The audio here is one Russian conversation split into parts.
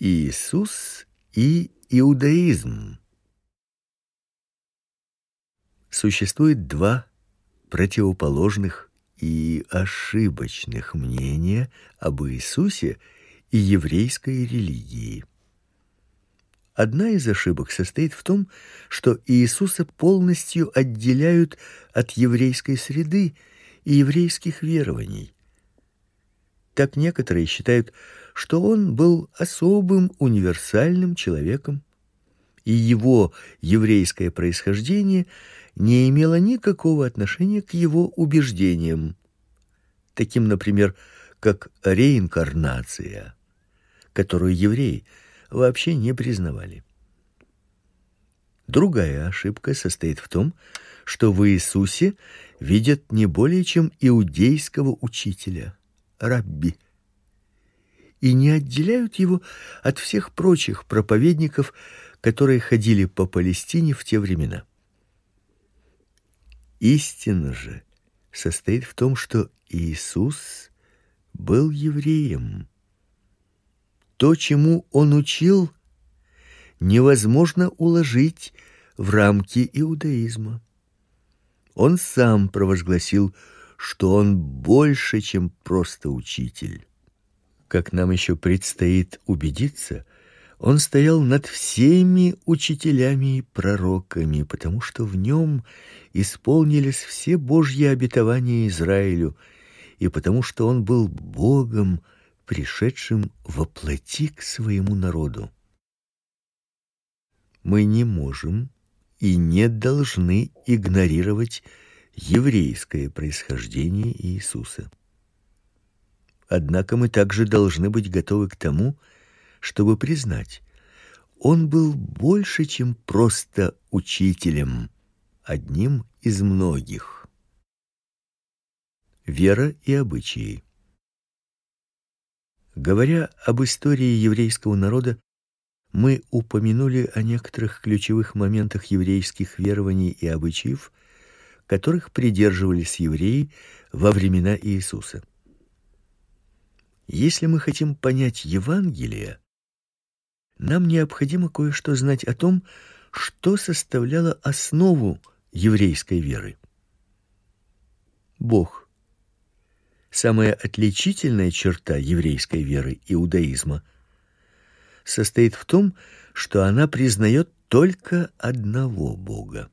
Иисус и иудаизм. Существует два противоположных и ошибочных мнения об Иисусе и еврейской религии. Одна из ошибок состоит в том, что Иисуса полностью отделяют от еврейской среды и еврейских верований. Так некоторые считают, что он был особым универсальным человеком, и его еврейское происхождение не имело никакого отношения к его убеждениям, таким, например, как реинкарнация, которую евреи вообще не признавали. Другая ошибка состоит в том, что в Иисусе видят не более чем иудейского учителя, рабби, и не отделяют его от всех прочих проповедников, которые ходили по Палестине в те времена. Истина же состоит в том, что Иисус был евреем. То, чему он учил, невозможно уложить в рамки иудаизма. Он сам провозгласил, что он больше, чем просто учитель. Как нам еще предстоит убедиться, он стоял над всеми учителями и пророками, потому что в нем исполнились все Божьи обетования Израилю, и потому что он был Богом, пришедшим во плоти к своему народу. Мы не можем и не должны игнорировать еврейское происхождение Иисуса. Однако мы также должны быть готовы к тому, чтобы признать, он был больше, чем просто учителем, одним из многих. Вера и обычаи Говоря об истории еврейского народа, мы упомянули о некоторых ключевых моментах еврейских верований и обычаев, которых придерживались евреи во времена Иисуса. Если мы хотим понять Евангелие, нам необходимо кое-что знать о том, что составляло основу еврейской веры. Бог Самая отличительная черта еврейской веры иудаизма состоит в том, что она признает только одного Бога.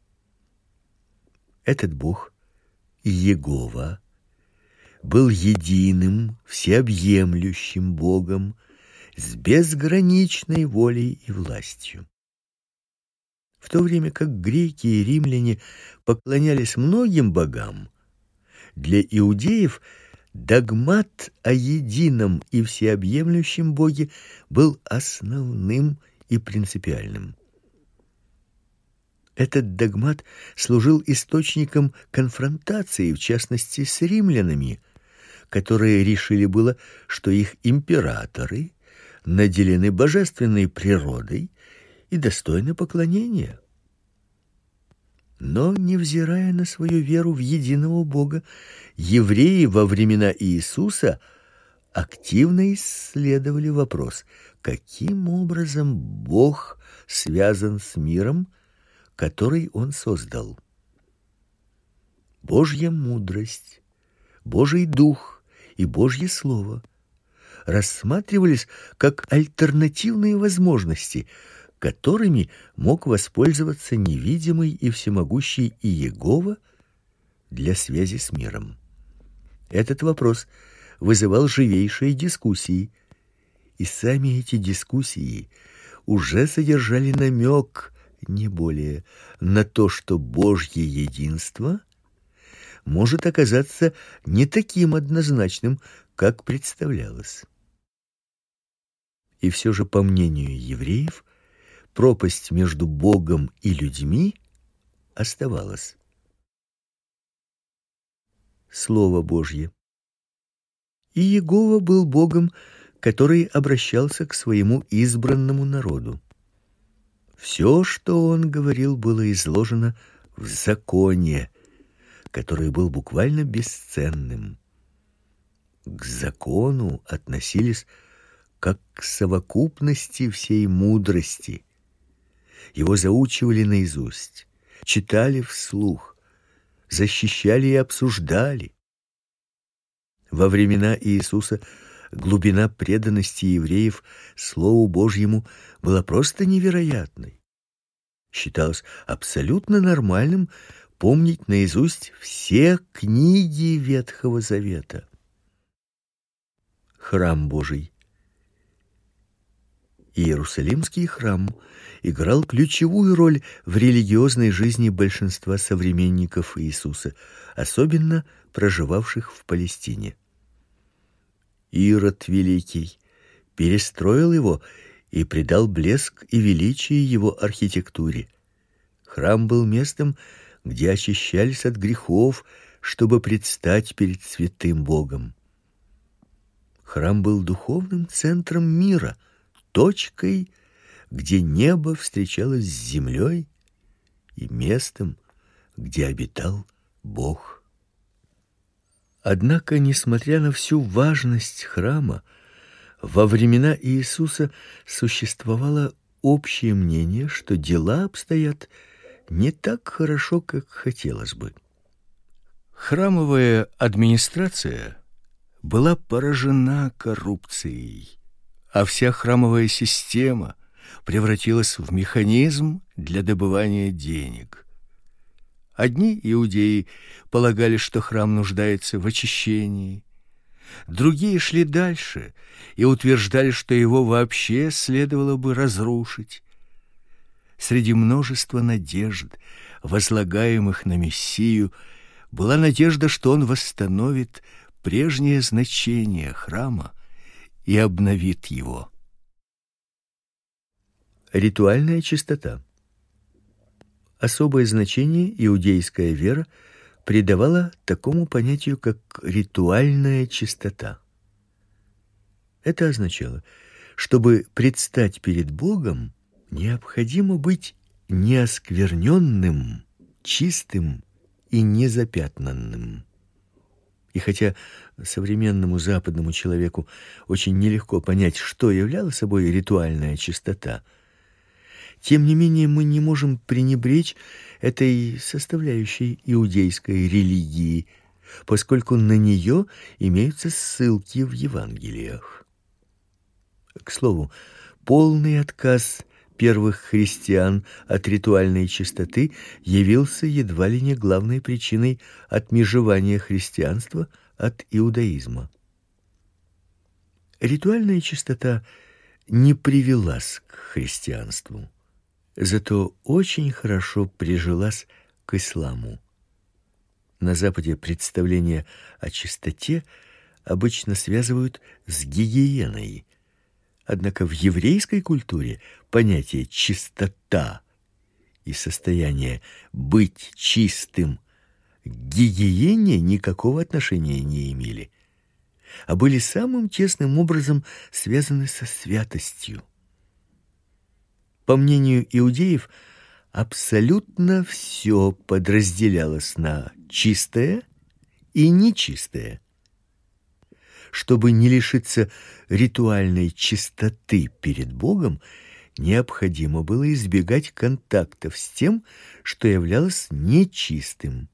Этот Бог Иегова был единым, всеобъемлющим Богом с безграничной волей и властью. В то время как греки и римляне поклонялись многим богам, для иудеев – Догмат о едином и всеобъемлющем Боге был основным и принципиальным. Этот догмат служил источником конфронтации, в частности, с римлянами, которые решили было, что их императоры наделены божественной природой и достойны поклонения. Но, невзирая на свою веру в единого Бога, евреи во времена Иисуса активно исследовали вопрос, каким образом Бог связан с миром, который он создал. Божья мудрость, Божий дух и Божье слово рассматривались как альтернативные возможности, которыми мог воспользоваться невидимый и всемогущий Иегова для связи с миром. Этот вопрос вызывал живейшие дискуссии, и сами эти дискуссии уже содержали намек, не более, на то, что Божье единство может оказаться не таким однозначным, как представлялось. И все же, по мнению евреев, пропасть между Богом и людьми оставалась. Слово Божье. И Иегова был Богом, который обращался к своему избранному народу. Все, что он говорил, было изложено в законе, который был буквально бесценным. К закону относились как к совокупности всей мудрости. Его заучивали наизусть, читали вслух, защищали и обсуждали. Во времена Иисуса глубина преданности евреев слову Божьему была просто невероятной. Считалось абсолютно нормальным помнить наизусть все книги Ветхого Завета. Храм Божий Иерусалимский храм играл ключевую роль в религиозной жизни большинства современников Иисуса, особенно проживавших в Палестине. Ирод Великий перестроил его и придал блеск и величие его архитектуре. Храм был местом, где очищались от грехов, чтобы предстать перед святым Богом. Храм был духовным центром мира, точкой, где небо встречалось с землей, и местом, где обитал Бог. Однако, несмотря на всю важность храма, во времена Иисуса существовало общее мнение, что дела обстоят не так хорошо, как хотелось бы. Храмовая администрация была поражена коррупцией, а вся храмовая система превратилась в механизм для добывания денег. Одни иудеи полагали, что храм нуждается в очищении, другие шли дальше и утверждали, что его вообще следовало бы разрушить. Среди множества надежд, возлагаемых на Мессию, была надежда, что он восстановит прежнее значение храма и обновит его. Ритуальная чистота Особое значение иудейская вера придавала такому понятию, как ритуальная чистота. Это означало, чтобы предстать перед Богом, необходимо быть неоскверненным, чистым и незапятнанным. И хотя современному западному человеку очень нелегко понять, что являла собой ритуальная чистота – тем не менее, мы не можем пренебречь этой составляющей иудейской религии, поскольку на нее имеются ссылки в Евангелиях. К слову, полный отказ первых христиан от ритуальной чистоты явился едва ли не главной причиной отмежевания христианства от иудаизма. Ритуальная чистота не привелась к христианству зато очень хорошо прижилась к исламу. На западе представление о чистоте обычно связывают с гигиеной. Однако в еврейской культуре понятие чистота и состояние быть чистым к гигиене никакого отношения не имели, а были самым тесным образом связаны со святостью. По мнению иудеев, абсолютно все подразделялось на чистое и нечистое. Чтобы не лишиться ритуальной чистоты перед Богом, необходимо было избегать контактов с тем, что являлось нечистым.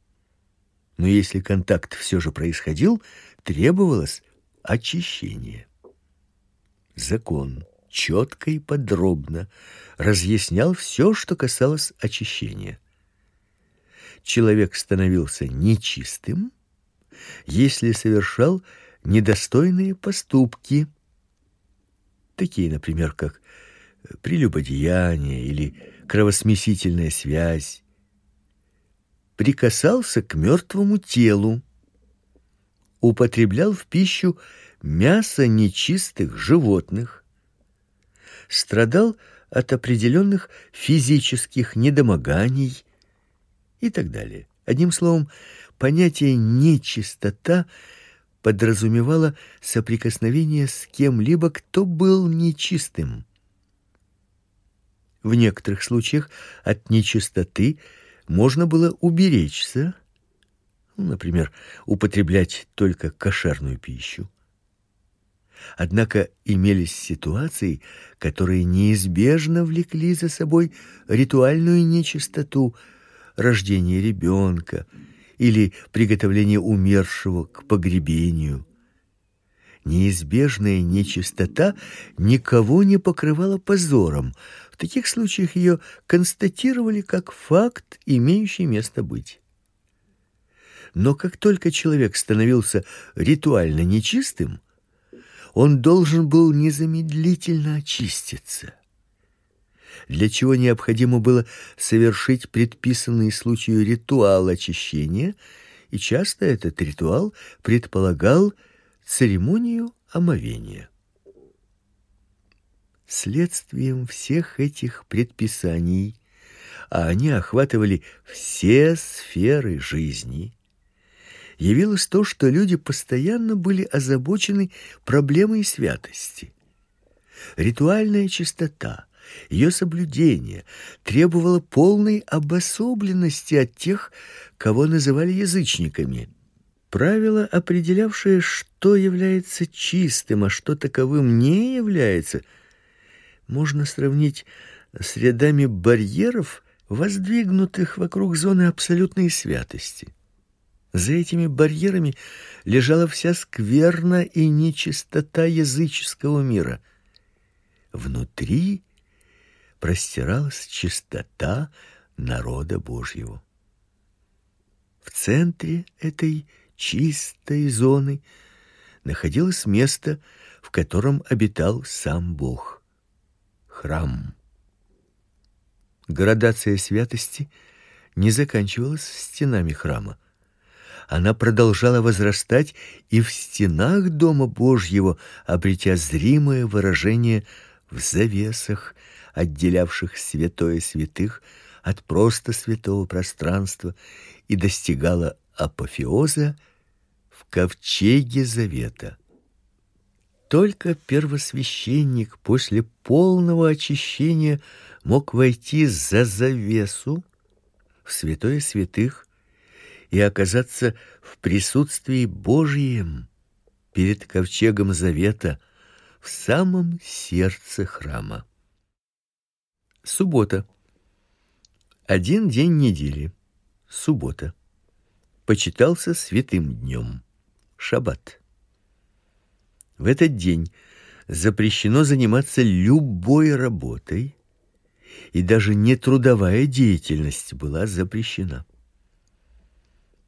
Но если контакт все же происходил, требовалось очищение. Закон четко и подробно разъяснял все, что касалось очищения. Человек становился нечистым, если совершал недостойные поступки, такие, например, как прелюбодеяние или кровосмесительная связь, прикасался к мертвому телу, употреблял в пищу мясо нечистых животных, страдал от определенных физических недомоганий и так далее. Одним словом, понятие нечистота подразумевало соприкосновение с кем-либо, кто был нечистым. В некоторых случаях от нечистоты можно было уберечься, ну, например, употреблять только кошерную пищу. Однако имелись ситуации, которые неизбежно влекли за собой ритуальную нечистоту, рождение ребенка или приготовление умершего к погребению. Неизбежная нечистота никого не покрывала позором. В таких случаях ее констатировали как факт, имеющий место быть. Но как только человек становился ритуально нечистым, он должен был незамедлительно очиститься. Для чего необходимо было совершить предписанный случаю ритуал очищения, и часто этот ритуал предполагал церемонию омовения. Следствием всех этих предписаний, а они охватывали все сферы жизни, явилось то, что люди постоянно были озабочены проблемой святости. Ритуальная чистота, ее соблюдение требовало полной обособленности от тех, кого называли язычниками. Правило, определявшее, что является чистым, а что таковым не является, можно сравнить с рядами барьеров, воздвигнутых вокруг зоны абсолютной святости. За этими барьерами лежала вся скверна и нечистота языческого мира. Внутри простиралась чистота народа Божьего. В центре этой чистой зоны находилось место, в котором обитал сам Бог храм. Градация святости не заканчивалась стенами храма она продолжала возрастать и в стенах дома Божьего, обретя зримое выражение в завесах, отделявших святое святых от просто святого пространства, и достигала апофеоза в ковчеге завета. Только первосвященник после полного очищения мог войти за завесу в святое святых и оказаться в присутствии Божьем перед ковчегом завета в самом сердце храма. Суббота. Один день недели. Суббота. Почитался святым днем. Шаббат. В этот день запрещено заниматься любой работой, и даже нетрудовая деятельность была запрещена.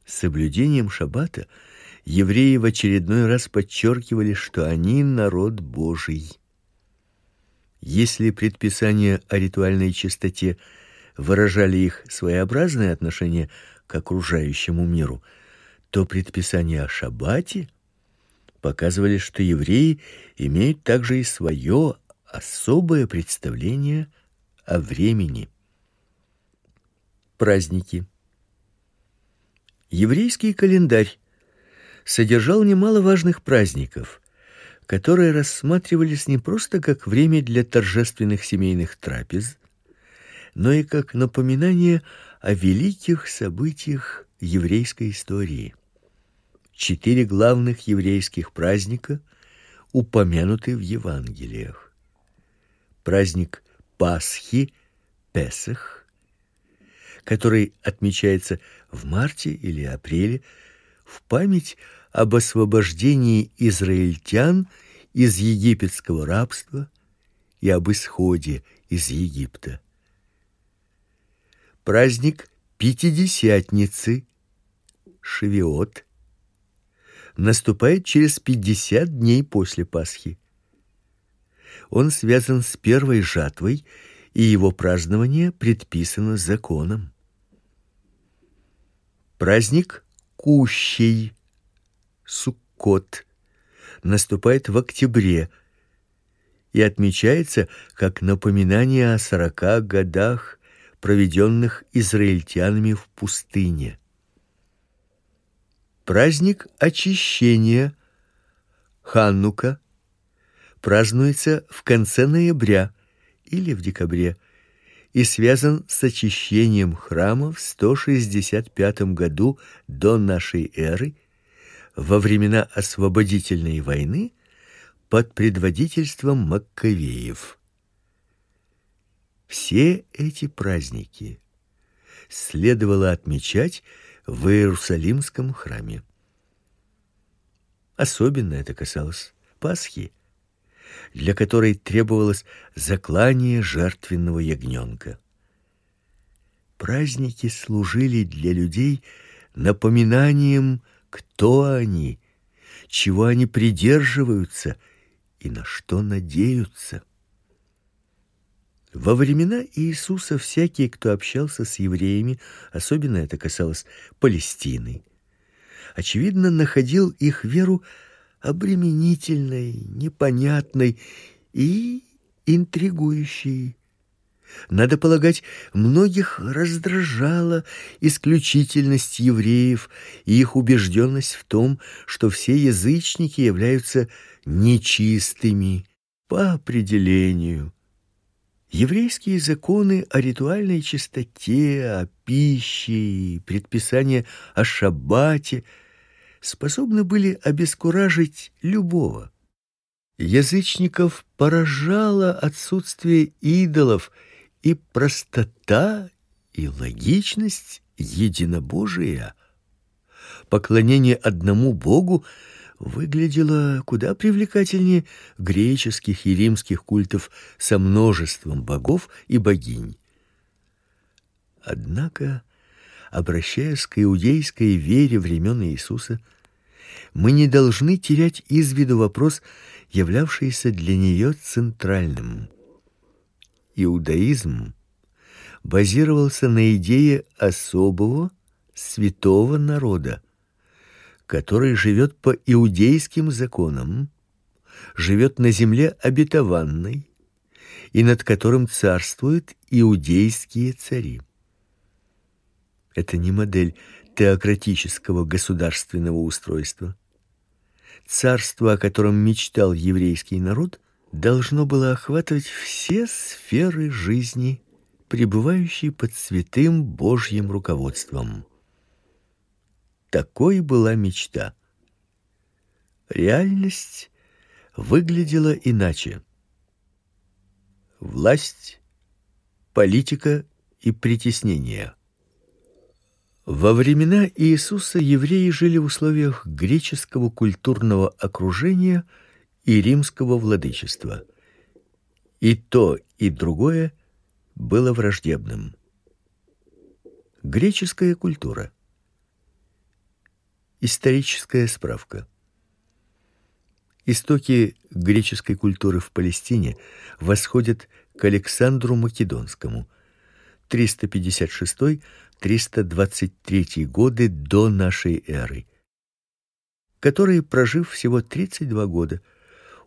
Соблюдением шаббата евреи в очередной раз подчеркивали, что они народ Божий. Если предписания о ритуальной чистоте выражали их своеобразное отношение к окружающему миру, то предписания о шаббате показывали, что евреи имеют также и свое особое представление о времени. Праздники Еврейский календарь содержал немало важных праздников, которые рассматривались не просто как время для торжественных семейных трапез, но и как напоминание о великих событиях еврейской истории. Четыре главных еврейских праздника упомянуты в Евангелиях. Праздник Пасхи, Песах, который отмечается в марте или апреле в память об освобождении израильтян из египетского рабства и об исходе из Египта. Праздник Пятидесятницы, Шевиот, наступает через пятьдесят дней после Пасхи. Он связан с первой жатвой, и его празднование предписано законом. Праздник Кущей, Суккот, наступает в октябре. И отмечается как напоминание о сорока годах, проведенных израильтянами в пустыне. Праздник очищения. Ханнука. Празднуется в конце ноября или в декабре и связан с очищением храма в 165 году до нашей эры во времена освободительной войны под предводительством Маккавеев. Все эти праздники следовало отмечать в Иерусалимском храме. Особенно это касалось Пасхи, для которой требовалось заклание жертвенного ягненка. Праздники служили для людей напоминанием, кто они, чего они придерживаются и на что надеются. Во времена Иисуса всякий, кто общался с евреями, особенно это касалось Палестины, очевидно, находил их веру обременительной, непонятной и интригующей. Надо полагать, многих раздражала исключительность евреев и их убежденность в том, что все язычники являются нечистыми по определению. Еврейские законы о ритуальной чистоте, о пище и предписания о шаббате способны были обескуражить любого. Язычников поражало отсутствие идолов и простота и логичность единобожия. Поклонение одному Богу выглядело куда привлекательнее греческих и римских культов со множеством богов и богинь. Однако, обращаясь к иудейской вере времен Иисуса, мы не должны терять из виду вопрос, являвшийся для нее центральным. Иудаизм базировался на идее особого святого народа, который живет по иудейским законам, живет на земле обетованной и над которым царствуют иудейские цари. Это не модель теократического государственного устройства. Царство, о котором мечтал еврейский народ, должно было охватывать все сферы жизни, пребывающие под святым Божьим руководством. Такой была мечта. Реальность выглядела иначе. Власть, политика и притеснение. Во времена Иисуса евреи жили в условиях греческого культурного окружения и римского владычества. И то, и другое было враждебным. Греческая культура Историческая справка. Истоки греческой культуры в Палестине восходят к Александру Македонскому 356-323 годы до нашей эры, который, прожив всего 32 года,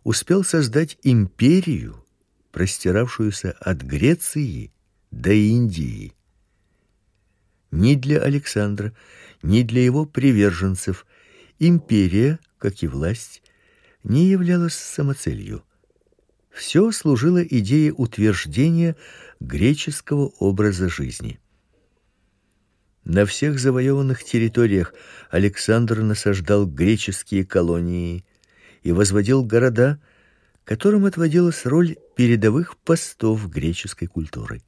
успел создать империю, простиравшуюся от Греции до Индии. Ни для Александра, ни для его приверженцев империя, как и власть, не являлась самоцелью. Все служило идее утверждения греческого образа жизни. На всех завоеванных территориях Александр насаждал греческие колонии и возводил города, которым отводилась роль передовых постов греческой культуры.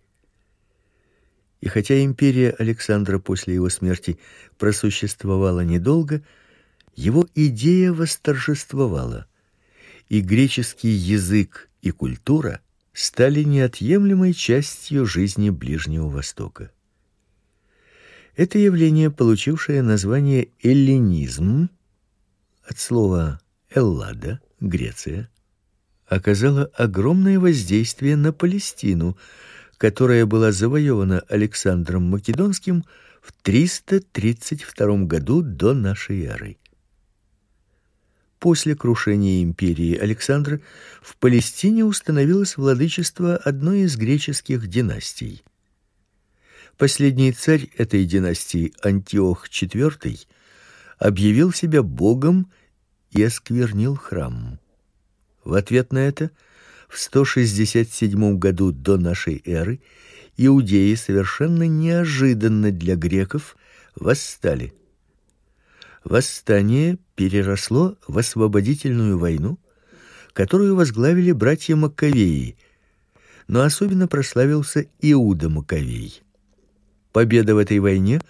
И хотя империя Александра после его смерти просуществовала недолго, его идея восторжествовала, и греческий язык и культура стали неотъемлемой частью жизни Ближнего Востока. Это явление, получившее название эллинизм от слова Эллада, Греция, оказало огромное воздействие на Палестину, которая была завоевана Александром Македонским в 332 году до нашей эры. После крушения империи Александра в Палестине установилось владычество одной из греческих династий. Последний царь этой династии, Антиох IV, объявил себя богом и осквернил храм. В ответ на это – в 167 году до нашей эры иудеи совершенно неожиданно для греков восстали. Восстание переросло в освободительную войну, которую возглавили братья Маккавеи. Но особенно прославился Иуда Маккавей. Победа в этой войне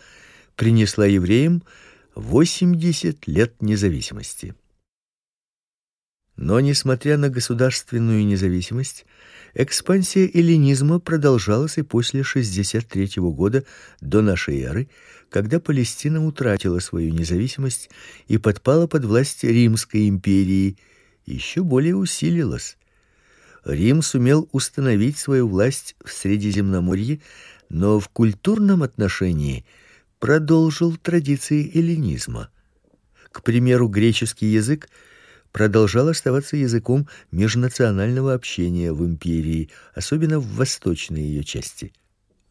принесла евреям 80 лет независимости. Но несмотря на государственную независимость, экспансия эллинизма продолжалась и после 63 года до нашей эры, когда Палестина утратила свою независимость и подпала под власть Римской империи, еще более усилилась. Рим сумел установить свою власть в Средиземноморье, но в культурном отношении продолжил традиции эллинизма. К примеру, греческий язык продолжал оставаться языком межнационального общения в империи, особенно в восточной ее части.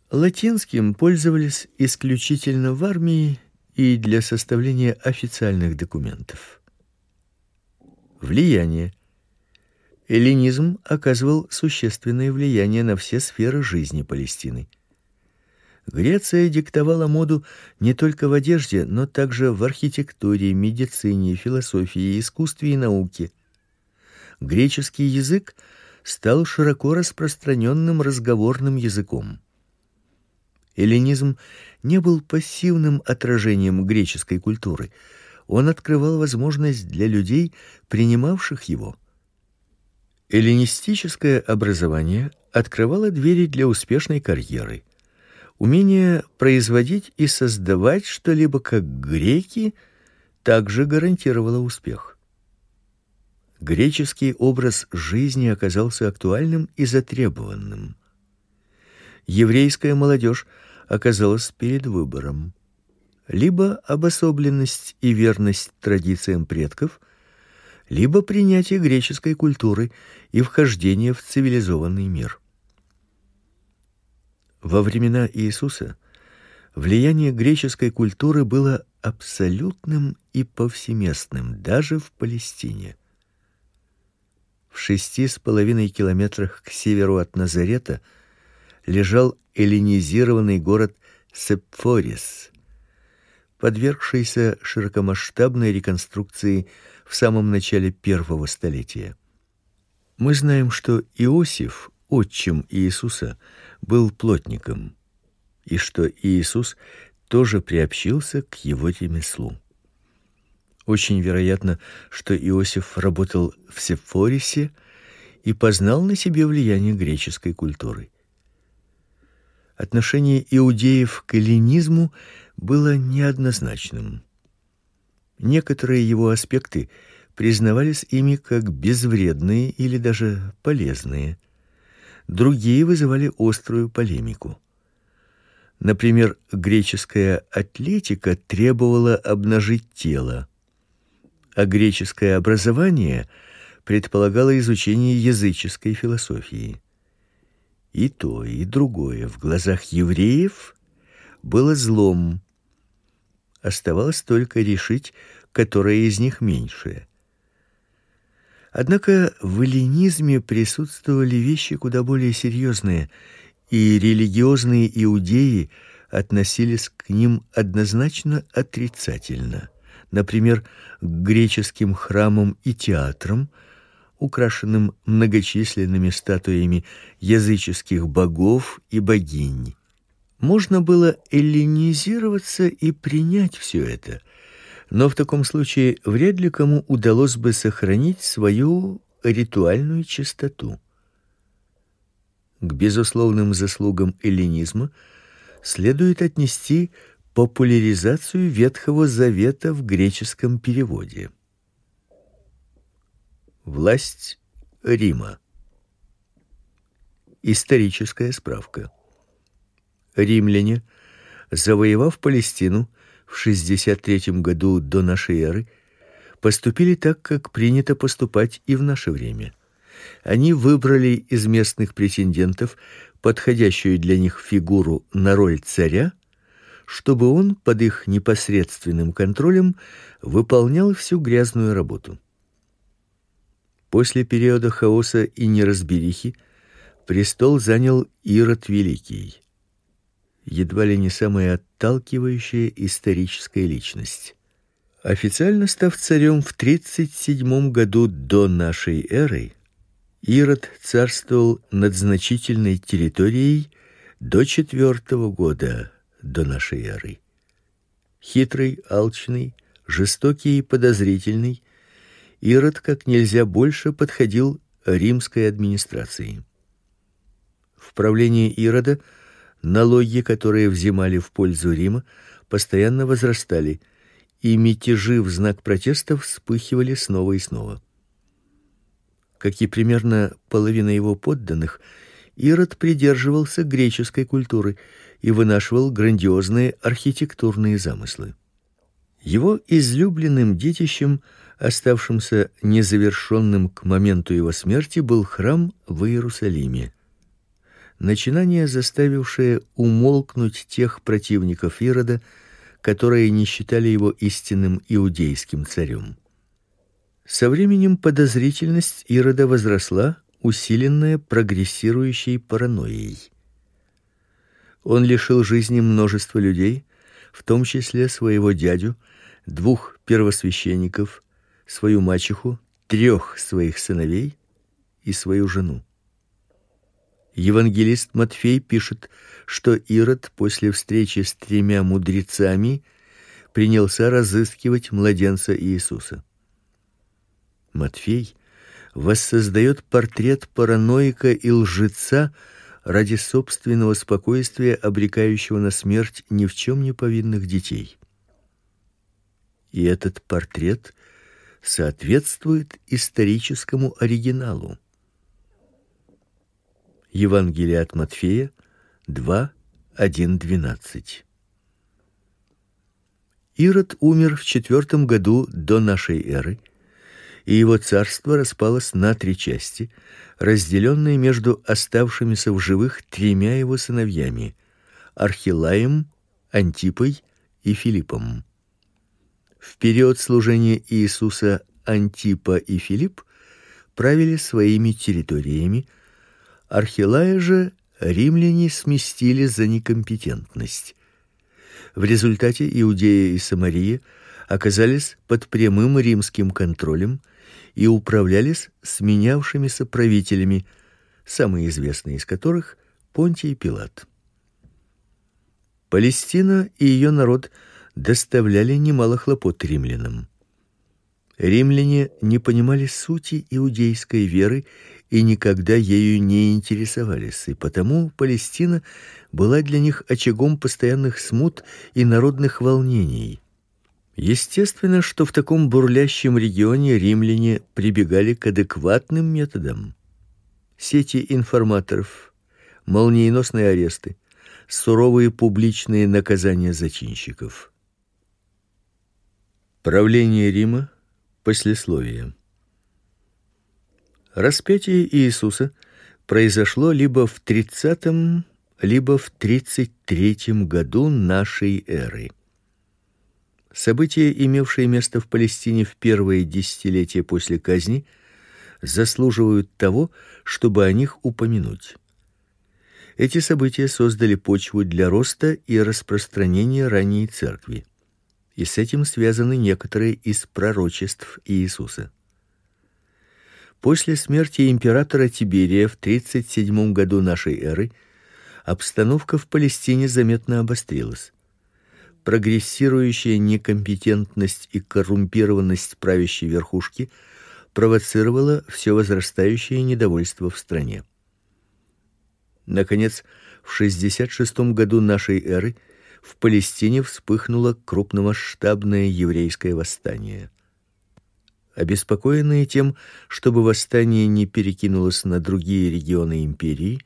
Латинским пользовались исключительно в армии и для составления официальных документов. Влияние. Эллинизм оказывал существенное влияние на все сферы жизни Палестины. Греция диктовала моду не только в одежде, но также в архитектуре, медицине, философии, искусстве и науке. Греческий язык стал широко распространенным разговорным языком. Эллинизм не был пассивным отражением греческой культуры. Он открывал возможность для людей, принимавших его. Эллинистическое образование открывало двери для успешной карьеры. Умение производить и создавать что-либо как греки также гарантировало успех. Греческий образ жизни оказался актуальным и затребованным. Еврейская молодежь оказалась перед выбором: либо обособленность и верность традициям предков, либо принятие греческой культуры и вхождение в цивилизованный мир. Во времена Иисуса влияние греческой культуры было абсолютным и повсеместным, даже в Палестине. В шести с половиной километрах к северу от Назарета лежал эллинизированный город Сепфорис, подвергшийся широкомасштабной реконструкции в самом начале первого столетия. Мы знаем, что Иосиф, отчим Иисуса, был плотником, и что Иисус тоже приобщился к его ремеслу. Очень вероятно, что Иосиф работал в Сефорисе и познал на себе влияние греческой культуры. Отношение иудеев к эллинизму было неоднозначным. Некоторые его аспекты признавались ими как безвредные или даже полезные – Другие вызывали острую полемику. Например, греческая атлетика требовала обнажить тело, а греческое образование предполагало изучение языческой философии. И то, и другое в глазах евреев было злом. Оставалось только решить, которое из них меньшее. Однако в эллинизме присутствовали вещи куда более серьезные, и религиозные иудеи относились к ним однозначно отрицательно. Например, к греческим храмам и театрам, украшенным многочисленными статуями языческих богов и богинь. Можно было эллинизироваться и принять все это, но в таком случае вряд ли кому удалось бы сохранить свою ритуальную чистоту. К безусловным заслугам эллинизма следует отнести популяризацию Ветхого Завета в греческом переводе. Власть Рима. Историческая справка. Римляне, завоевав Палестину, в 63 году до нашей эры поступили так, как принято поступать и в наше время. Они выбрали из местных претендентов подходящую для них фигуру на роль царя, чтобы он под их непосредственным контролем выполнял всю грязную работу. После периода хаоса и неразберихи престол занял Ирод Великий едва ли не самая отталкивающая историческая личность. Официально став царем в 37 году до нашей эры, Ирод царствовал над значительной территорией до четвертого года до нашей эры. Хитрый, алчный, жестокий и подозрительный, Ирод как нельзя больше подходил римской администрации. В правлении Ирода налоги, которые взимали в пользу Рима, постоянно возрастали, и мятежи в знак протеста вспыхивали снова и снова. Как и примерно половина его подданных, Ирод придерживался греческой культуры и вынашивал грандиозные архитектурные замыслы. Его излюбленным детищем, оставшимся незавершенным к моменту его смерти, был храм в Иерусалиме. Начинание, заставившее умолкнуть тех противников Ирода, которые не считали его истинным иудейским царем. Со временем подозрительность Ирода возросла, усиленная прогрессирующей паранойей. Он лишил жизни множество людей, в том числе своего дядю, двух первосвященников, свою мачеху, трех своих сыновей и свою жену. Евангелист Матфей пишет, что Ирод после встречи с тремя мудрецами принялся разыскивать младенца Иисуса. Матфей воссоздает портрет параноика и лжеца ради собственного спокойствия, обрекающего на смерть ни в чем не повинных детей. И этот портрет соответствует историческому оригиналу. Евангелие от Матфея 2 1:12. Ирод умер в четвертом году до нашей эры, и его царство распалось на три части, разделенные между оставшимися в живых тремя его сыновьями: Архилаем, Антипой и Филиппом. В период служения Иисуса Антипа и Филипп правили своими территориями, Архилая же римляне сместили за некомпетентность. В результате Иудея и Самария оказались под прямым римским контролем и управлялись сменявшимися правителями, самые известные из которых Понтий Пилат. Палестина и ее народ доставляли немало хлопот римлянам. Римляне не понимали сути иудейской веры и никогда ею не интересовались, и потому Палестина была для них очагом постоянных смут и народных волнений. Естественно, что в таком бурлящем регионе римляне прибегали к адекватным методам. Сети информаторов, молниеносные аресты, суровые публичные наказания зачинщиков. Правление Рима Послесловие. Распятие Иисуса произошло либо в 30 либо в 33 году нашей эры. События, имевшие место в Палестине в первые десятилетия после казни, заслуживают того, чтобы о них упомянуть. Эти события создали почву для роста и распространения ранней церкви и с этим связаны некоторые из пророчеств Иисуса. После смерти императора Тиберия в 37 году нашей эры обстановка в Палестине заметно обострилась. Прогрессирующая некомпетентность и коррумпированность правящей верхушки провоцировала все возрастающее недовольство в стране. Наконец, в 66 году нашей эры в Палестине вспыхнуло крупномасштабное еврейское восстание. Обеспокоенные тем, чтобы восстание не перекинулось на другие регионы империи,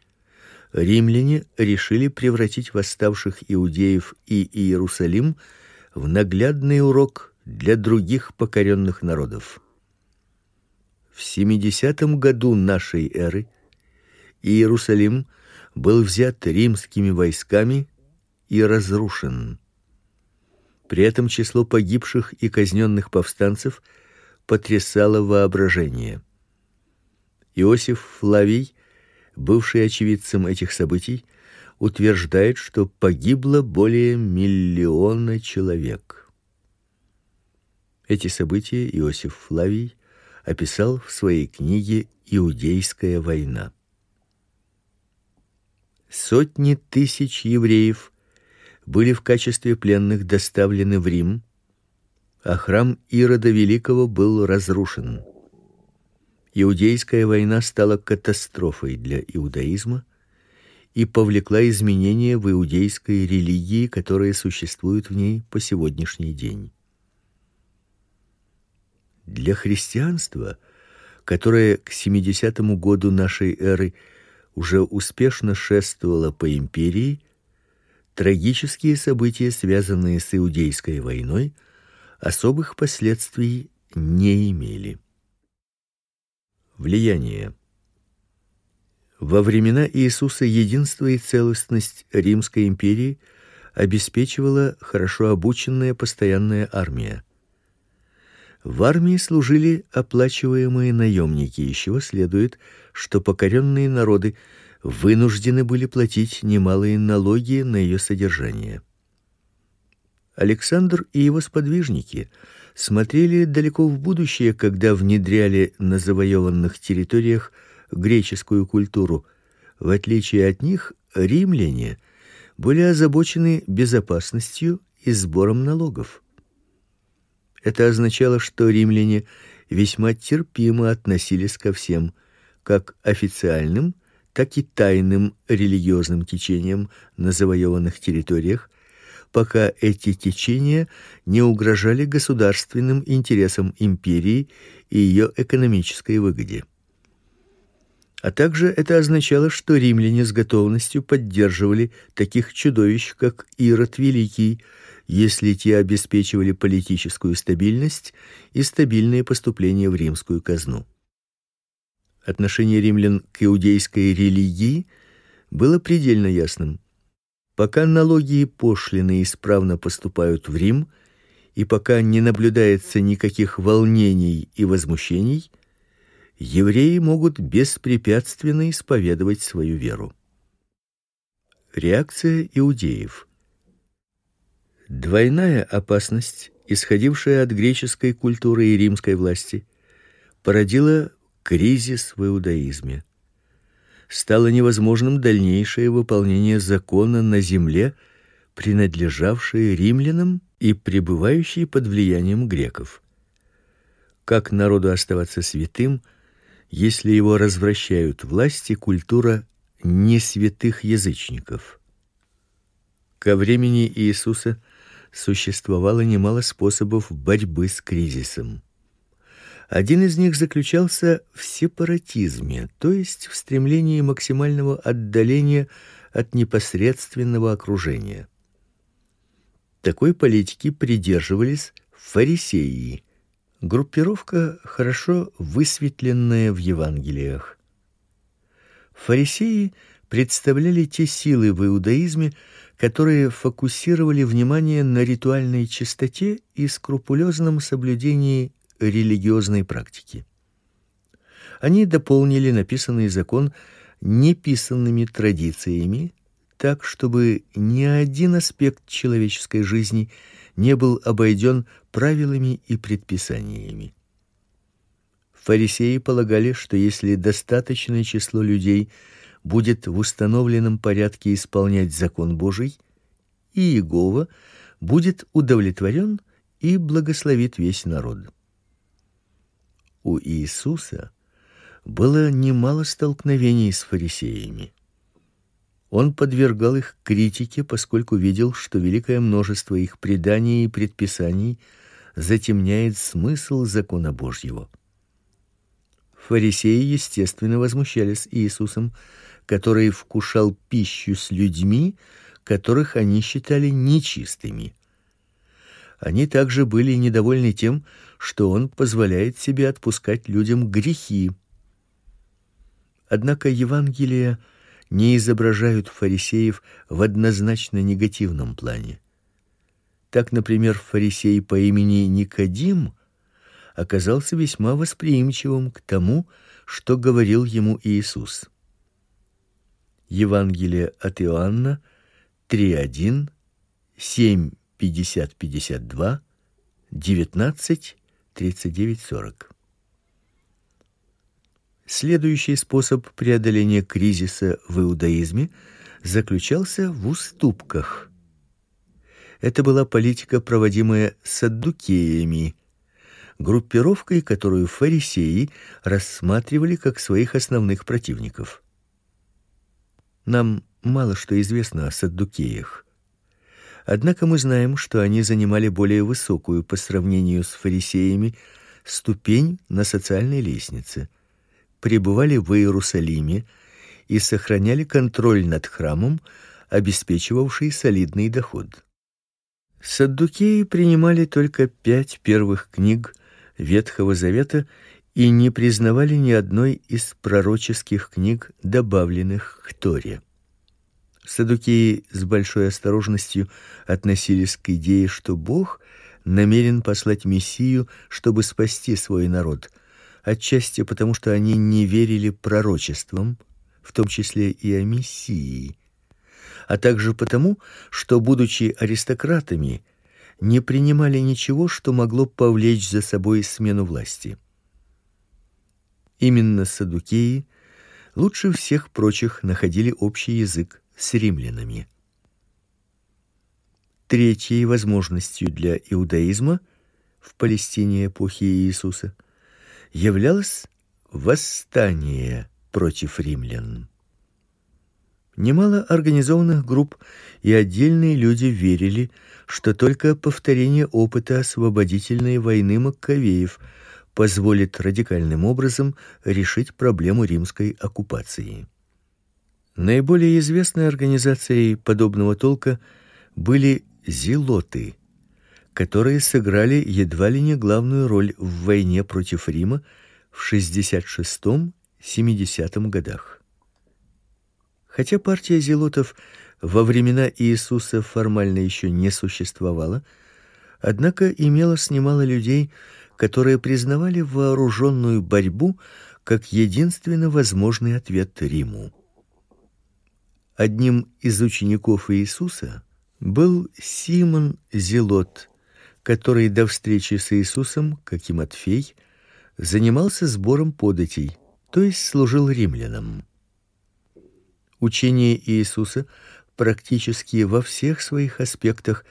римляне решили превратить восставших иудеев и Иерусалим в наглядный урок для других покоренных народов. В 70 году нашей эры Иерусалим был взят римскими войсками и разрушен. При этом число погибших и казненных повстанцев потрясало воображение. Иосиф Флавий, бывший очевидцем этих событий, утверждает, что погибло более миллиона человек. Эти события Иосиф Флавий описал в своей книге Иудейская война. Сотни тысяч евреев были в качестве пленных доставлены в Рим, а храм Ирода Великого был разрушен. Иудейская война стала катастрофой для иудаизма и повлекла изменения в иудейской религии, которые существуют в ней по сегодняшний день. Для христианства, которое к 70 году нашей эры уже успешно шествовало по империи, трагические события, связанные с иудейской войной, особых последствий не имели. Влияние во времена Иисуса единство и целостность Римской империи обеспечивала хорошо обученная постоянная армия. В армии служили оплачиваемые наемники, из чего следует, что покоренные народы вынуждены были платить немалые налоги на ее содержание. Александр и его сподвижники смотрели далеко в будущее, когда внедряли на завоеванных территориях греческую культуру. В отличие от них, римляне были озабочены безопасностью и сбором налогов. Это означало, что римляне весьма терпимо относились ко всем, как официальным, так и тайным религиозным течениям на завоеванных территориях, пока эти течения не угрожали государственным интересам империи и ее экономической выгоде. А также это означало, что римляне с готовностью поддерживали таких чудовищ, как Ирод Великий, если те обеспечивали политическую стабильность и стабильные поступления в римскую казну. Отношение римлян к иудейской религии было предельно ясным. Пока налоги и пошлины исправно поступают в Рим, и пока не наблюдается никаких волнений и возмущений, евреи могут беспрепятственно исповедовать свою веру. Реакция иудеев – Двойная опасность, исходившая от греческой культуры и римской власти, породила кризис в иудаизме. Стало невозможным дальнейшее выполнение закона на земле, принадлежавшей римлянам и пребывающей под влиянием греков. Как народу оставаться святым, если его развращают власть и культура не святых язычников? Ко времени Иисуса существовало немало способов борьбы с кризисом. Один из них заключался в сепаратизме, то есть в стремлении максимального отдаления от непосредственного окружения. Такой политики придерживались фарисеи, группировка хорошо высветленная в Евангелиях. Фарисеи представляли те силы в иудаизме, которые фокусировали внимание на ритуальной чистоте и скрупулезном соблюдении религиозной практики. Они дополнили написанный закон неписанными традициями, так чтобы ни один аспект человеческой жизни не был обойден правилами и предписаниями. Фарисеи полагали, что если достаточное число людей – будет в установленном порядке исполнять закон Божий, и Иегова будет удовлетворен и благословит весь народ. У Иисуса было немало столкновений с фарисеями. Он подвергал их критике, поскольку видел, что великое множество их преданий и предписаний затемняет смысл закона Божьего. Фарисеи, естественно, возмущались Иисусом, который вкушал пищу с людьми, которых они считали нечистыми. Они также были недовольны тем, что он позволяет себе отпускать людям грехи. Однако Евангелия не изображают фарисеев в однозначно негативном плане. Так, например, фарисей по имени Никодим оказался весьма восприимчивым к тому, что говорил ему Иисус. Евангелие от Иоанна 3:1, 7:50-52, 19, 39-40. Следующий способ преодоления кризиса в иудаизме заключался в уступках. Это была политика, проводимая саддукеями, группировкой, которую фарисеи рассматривали как своих основных противников. Нам мало что известно о саддукеях. Однако мы знаем, что они занимали более высокую по сравнению с фарисеями ступень на социальной лестнице – пребывали в Иерусалиме и сохраняли контроль над храмом, обеспечивавший солидный доход. Саддукеи принимали только пять первых книг Ветхого Завета и не признавали ни одной из пророческих книг, добавленных к Торе. Саддукеи с большой осторожностью относились к идее, что Бог намерен послать мессию, чтобы спасти свой народ – отчасти потому, что они не верили пророчествам, в том числе и о мессии, а также потому, что будучи аристократами, не принимали ничего, что могло повлечь за собой смену власти. Именно саддукеи лучше всех прочих находили общий язык с римлянами. Третьей возможностью для иудаизма в Палестине эпохи Иисуса являлось восстание против римлян. Немало организованных групп и отдельные люди верили, что только повторение опыта освободительной войны Маккавеев позволит радикальным образом решить проблему римской оккупации. Наиболее известной организацией подобного толка были зелоты – которые сыграли едва ли не главную роль в войне против Рима в 66-70 годах. Хотя партия зелотов во времена Иисуса формально еще не существовала, однако имелось немало людей, которые признавали вооруженную борьбу как единственно возможный ответ Риму. Одним из учеников Иисуса был Симон Зелот, который до встречи с Иисусом, как и Матфей, занимался сбором податей, то есть служил римлянам. Учение Иисуса практически во всех своих аспектах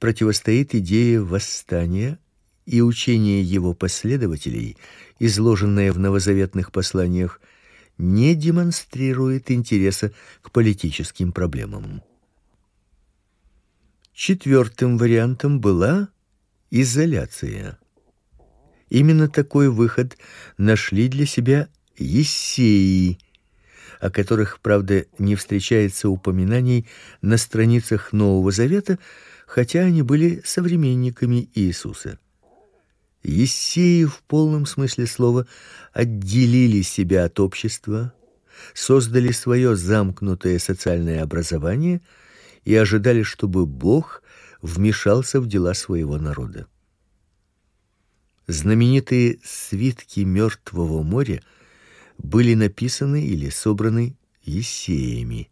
противостоит идее восстания, и учение его последователей, изложенное в новозаветных посланиях, не демонстрирует интереса к политическим проблемам. Четвертым вариантом была изоляция. Именно такой выход нашли для себя ессеи, о которых, правда, не встречается упоминаний на страницах Нового Завета, хотя они были современниками Иисуса. Ессеи в полном смысле слова отделили себя от общества, создали свое замкнутое социальное образование и ожидали, чтобы Бог вмешался в дела своего народа. Знаменитые свитки Мертвого моря были написаны или собраны Есеями.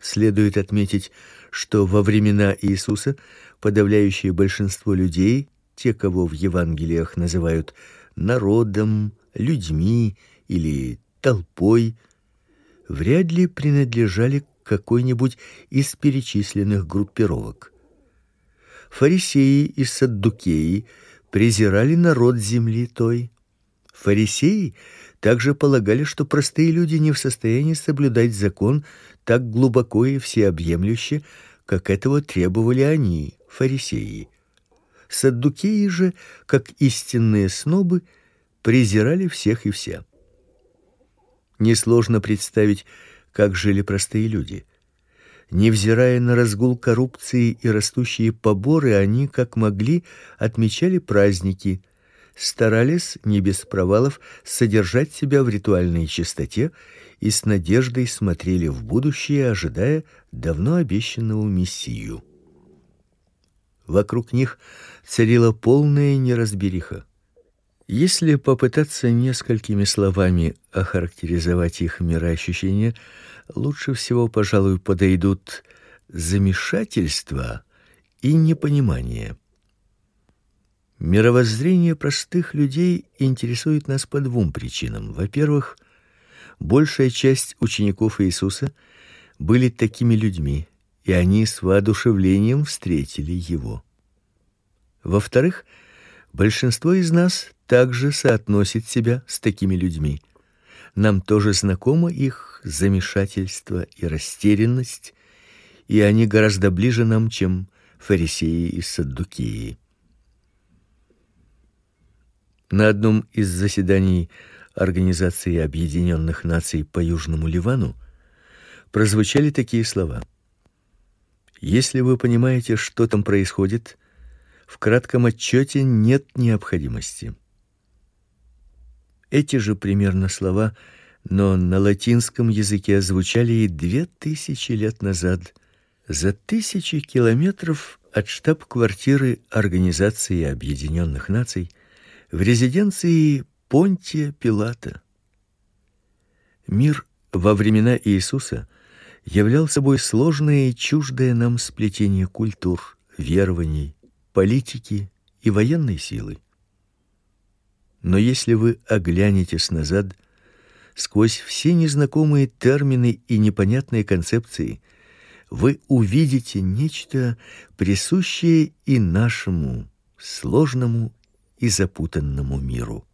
Следует отметить, что во времена Иисуса подавляющее большинство людей, те, кого в Евангелиях называют народом, людьми или толпой, вряд ли принадлежали какой-нибудь из перечисленных группировок. Фарисеи и саддукеи презирали народ земли той. Фарисеи также полагали, что простые люди не в состоянии соблюдать закон так глубоко и всеобъемлюще, как этого требовали они, фарисеи. Саддукеи же, как истинные снобы, презирали всех и вся. Несложно представить, как жили простые люди. Невзирая на разгул коррупции и растущие поборы, они, как могли, отмечали праздники, старались не без провалов содержать себя в ритуальной чистоте и с надеждой смотрели в будущее, ожидая давно обещанного мессию. Вокруг них царила полная неразбериха. Если попытаться несколькими словами охарактеризовать их мироощущение, лучше всего, пожалуй, подойдут замешательство и непонимание. Мировоззрение простых людей интересует нас по двум причинам. Во-первых, большая часть учеников Иисуса были такими людьми, и они с воодушевлением встретили его. Во-вторых, большинство из нас также соотносит себя с такими людьми. Нам тоже знакомо их замешательство и растерянность, и они гораздо ближе нам, чем фарисеи и саддукеи. На одном из заседаний Организации Объединенных Наций по Южному Ливану прозвучали такие слова: Если вы понимаете, что там происходит, в кратком отчете нет необходимости. Эти же примерно слова, но на латинском языке звучали и две тысячи лет назад, за тысячи километров от штаб-квартиры Организации Объединенных Наций в резиденции Понтия Пилата. Мир во времена Иисуса являл собой сложное и чуждое нам сплетение культур, верований, политики и военной силы. Но если вы оглянетесь назад сквозь все незнакомые термины и непонятные концепции, вы увидите нечто присущее и нашему сложному и запутанному миру.